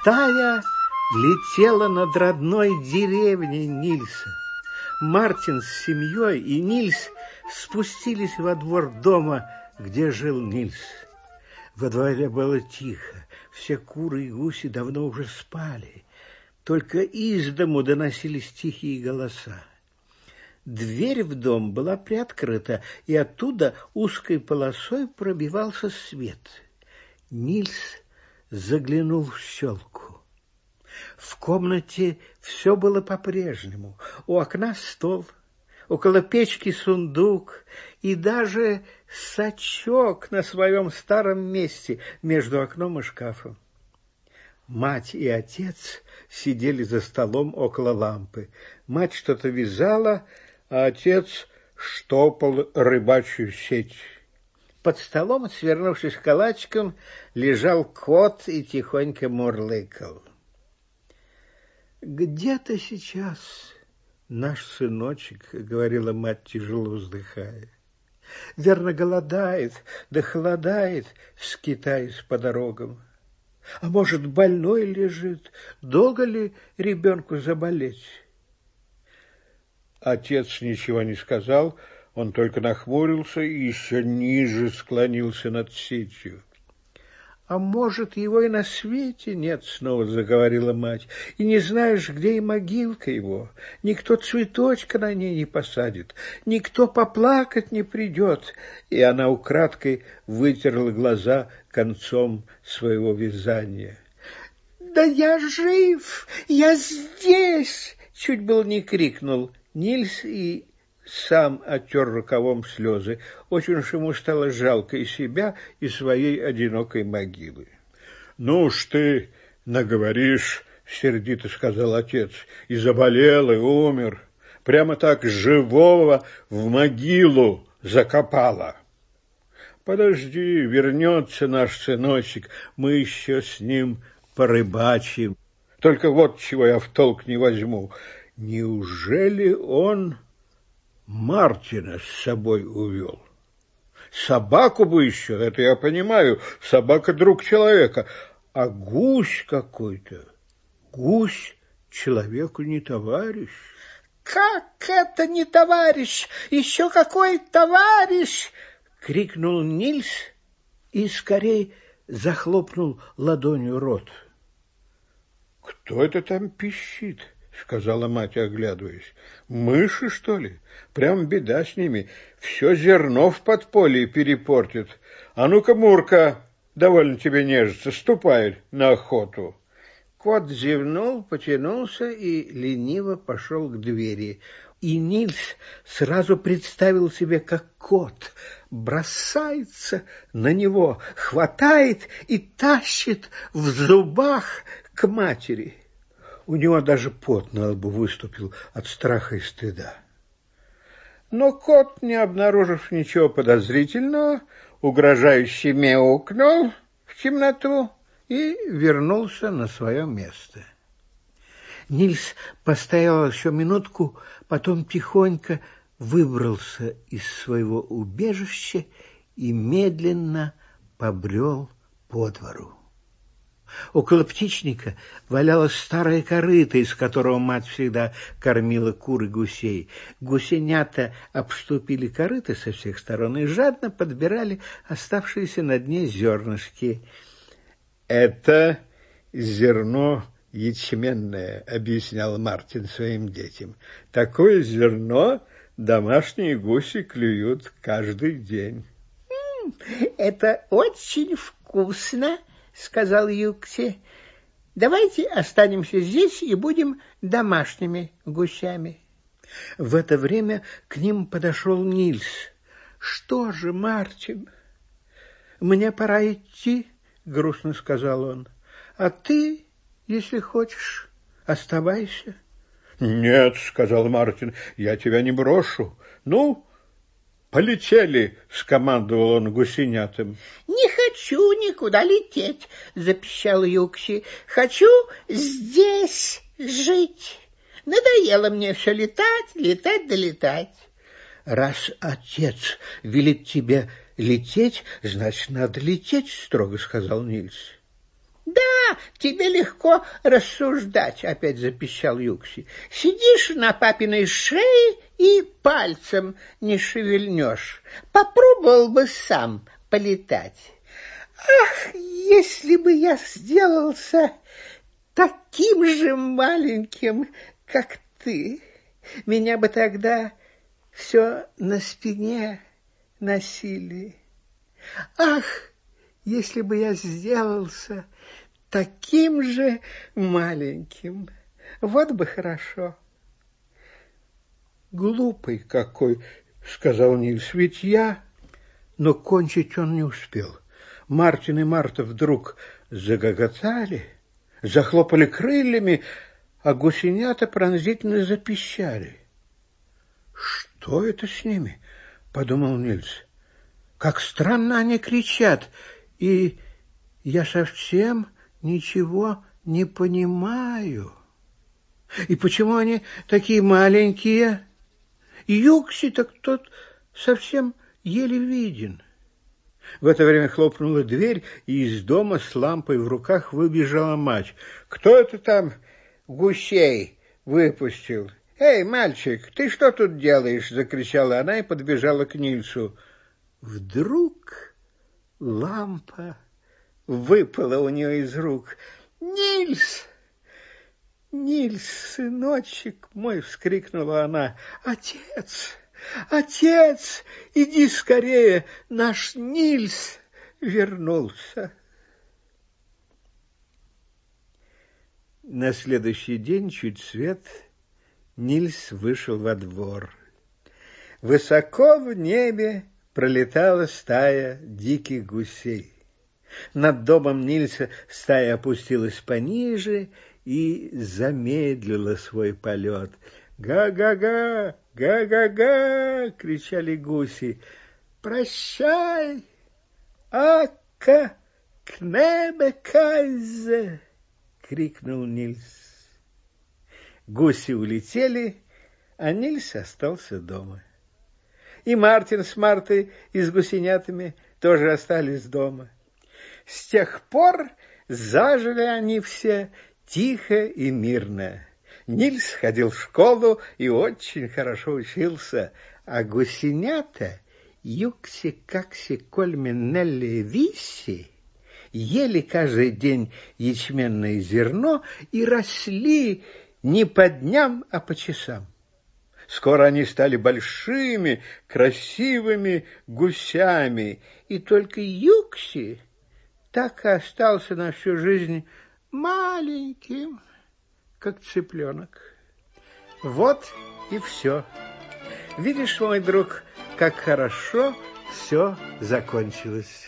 Стая летела над родной деревней Нильса. Мартин с семьей и Нильс спустились во двор дома, где жил Нильс. Во дворе было тихо, все куры и гуси давно уже спали. Только из дому доносились тихие голоса. Дверь в дом была приоткрыта, и оттуда узкой полосой пробивался свет. Нильс заглянул в щелку. В комнате все было по-прежнему. У окна стол, около печки сундук и даже сачок на своем старом месте между окном и шкафом. Мать и отец сидели за столом около лампы. Мать что-то вязала, а отец штопал рыбачью сеть. Под столом, свернувшись калачиком, лежал кот и тихонько мурлыкал. «Где-то сейчас наш сыночек», — говорила мать, тяжело вздыхая. «Верно, голодает, да холодает, скитаясь по дорогам. А может, больной лежит, долго ли ребенку заболеть?» Отец ничего не сказал, он только нахмурился и еще ниже склонился над сетью. «А может, его и на свете нет?» — снова заговорила мать. «И не знаешь, где и могилка его. Никто цветочка на ней не посадит, никто поплакать не придет». И она украдкой вытерла глаза концом своего вязания. «Да я жив! Я здесь!» — чуть был не крикнул Нильс и сам оттер рукавом слезы. Очень уж ему стало жалко и себя, и своей одинокой могилы. — Ну уж ты наговоришь, — сердито сказал отец, — и заболел, и умер. Прямо так живого в могилу закопала. Подожди, вернется наш сыночек, мы еще с ним порыбачим. Только вот чего я в толк не возьму. Неужели он Мартина с собой увел? Собаку бы еще, это я понимаю, собака друг человека, а гусь какой-то, гусь человеку не товарищ. Как это не товарищ? Еще какой товарищ? крикнул Нильс и скорее захлопнул ладонью рот. Кто это там пищит? — сказала мать, оглядываясь. «Мыши, что ли? Прям беда с ними. Все зерно в подполье перепортит. А ну-ка, Мурка, довольно тебе нежится, ступай на охоту». Кот зевнул, потянулся и лениво пошел к двери. И Нильс сразу представил себе, как кот бросается на него, хватает и тащит в зубах к матери. У него даже пот на лбу выступил от страха и стыда. Но кот, не обнаружив ничего подозрительного, угрожающе мяукнул в темноту и вернулся на свое место. Нильс постоял еще минутку, потом тихонько выбрался из своего убежища и медленно побрел по двору. Около птичника валялась старая корыта, из которого мать всегда кормила кур и гусей. Гусенята обступили корыто со всех сторон и жадно подбирали оставшиеся на дне зернышки. «Это зерно ячменное», — объяснял Мартин своим детям. «Такое зерно домашние гуси клюют каждый день». «Это очень вкусно», сказал Юкси. Давайте останемся здесь и будем домашними гусями. В это время к ним подошел Нильс. Что же, Мартин, мне пора идти, грустно сказал он. А ты, если хочешь, оставайся. Нет, сказал Мартин, я тебя не брошу. Ну, «Полетели!» — скомандовал он гусенятам. «Не хочу никуда лететь!» — запищал Юкси. «Хочу здесь жить! Надоело мне все летать, летать да летать!» «Раз отец велит тебе лететь, значит, надо лететь!» — строго сказал Нильс. «Да, «Ха, тебе легко рассуждать», — опять запищал Юкси. «Сидишь на папиной шее и пальцем не шевельнешь. Попробовал бы сам полетать. Ах, если бы я сделался таким же маленьким, как ты, меня бы тогда все на спине носили. Ах, если бы я сделался таким же маленьким, вот бы хорошо. Глупый какой, сказал Нильс, ведь я... Но кончить он не успел. Мартин и Марта вдруг загоготали, захлопали крыльями, а гусенята пронзительно запищали. «Что это с ними?» — подумал Нильс. «Как странно они кричат, и я совсем ничего не понимаю. И почему они такие маленькие? Юкси так тот совсем еле виден». В это время хлопнула дверь, и из дома с лампой в руках выбежала мать. «Кто это там гусей выпустил?» «Эй, мальчик, ты что тут делаешь?» — закричала она и подбежала к Нильсу. Вдруг лампа выпала у нее из рук. «Нильс! Нильс, сыночек мой!» — вскрикнула она. «Отец! Отец! Иди скорее! Наш Нильс вернулся!» На следующий день чуть свет Нильс вышел во двор. Высоко в небе пролетала стая диких гусей. Над домом Нильса стая опустилась пониже и замедлила свой полет. «Га-га-га! Га-га-га!» — кричали гуси. «Прощай! Ака! Кнебе кайзе!» — крикнул Нильс. Гуси улетели, а Нильс остался дома. И Мартин с Мартой и с гусенятами тоже остались дома. С тех пор зажили они все тихо и мирно. Нильс ходил в школу и очень хорошо учился, а гусенята Юкси, Какси, Кольми, Нелли, Виси ели каждый день ячменное зерно и росли не по дням, а по часам. Скоро они стали большими, красивыми гусями, и только Юкси так и остался на всю жизнь маленьким, как цыпленок. Вот и все. Видишь, мой друг, как хорошо все закончилось.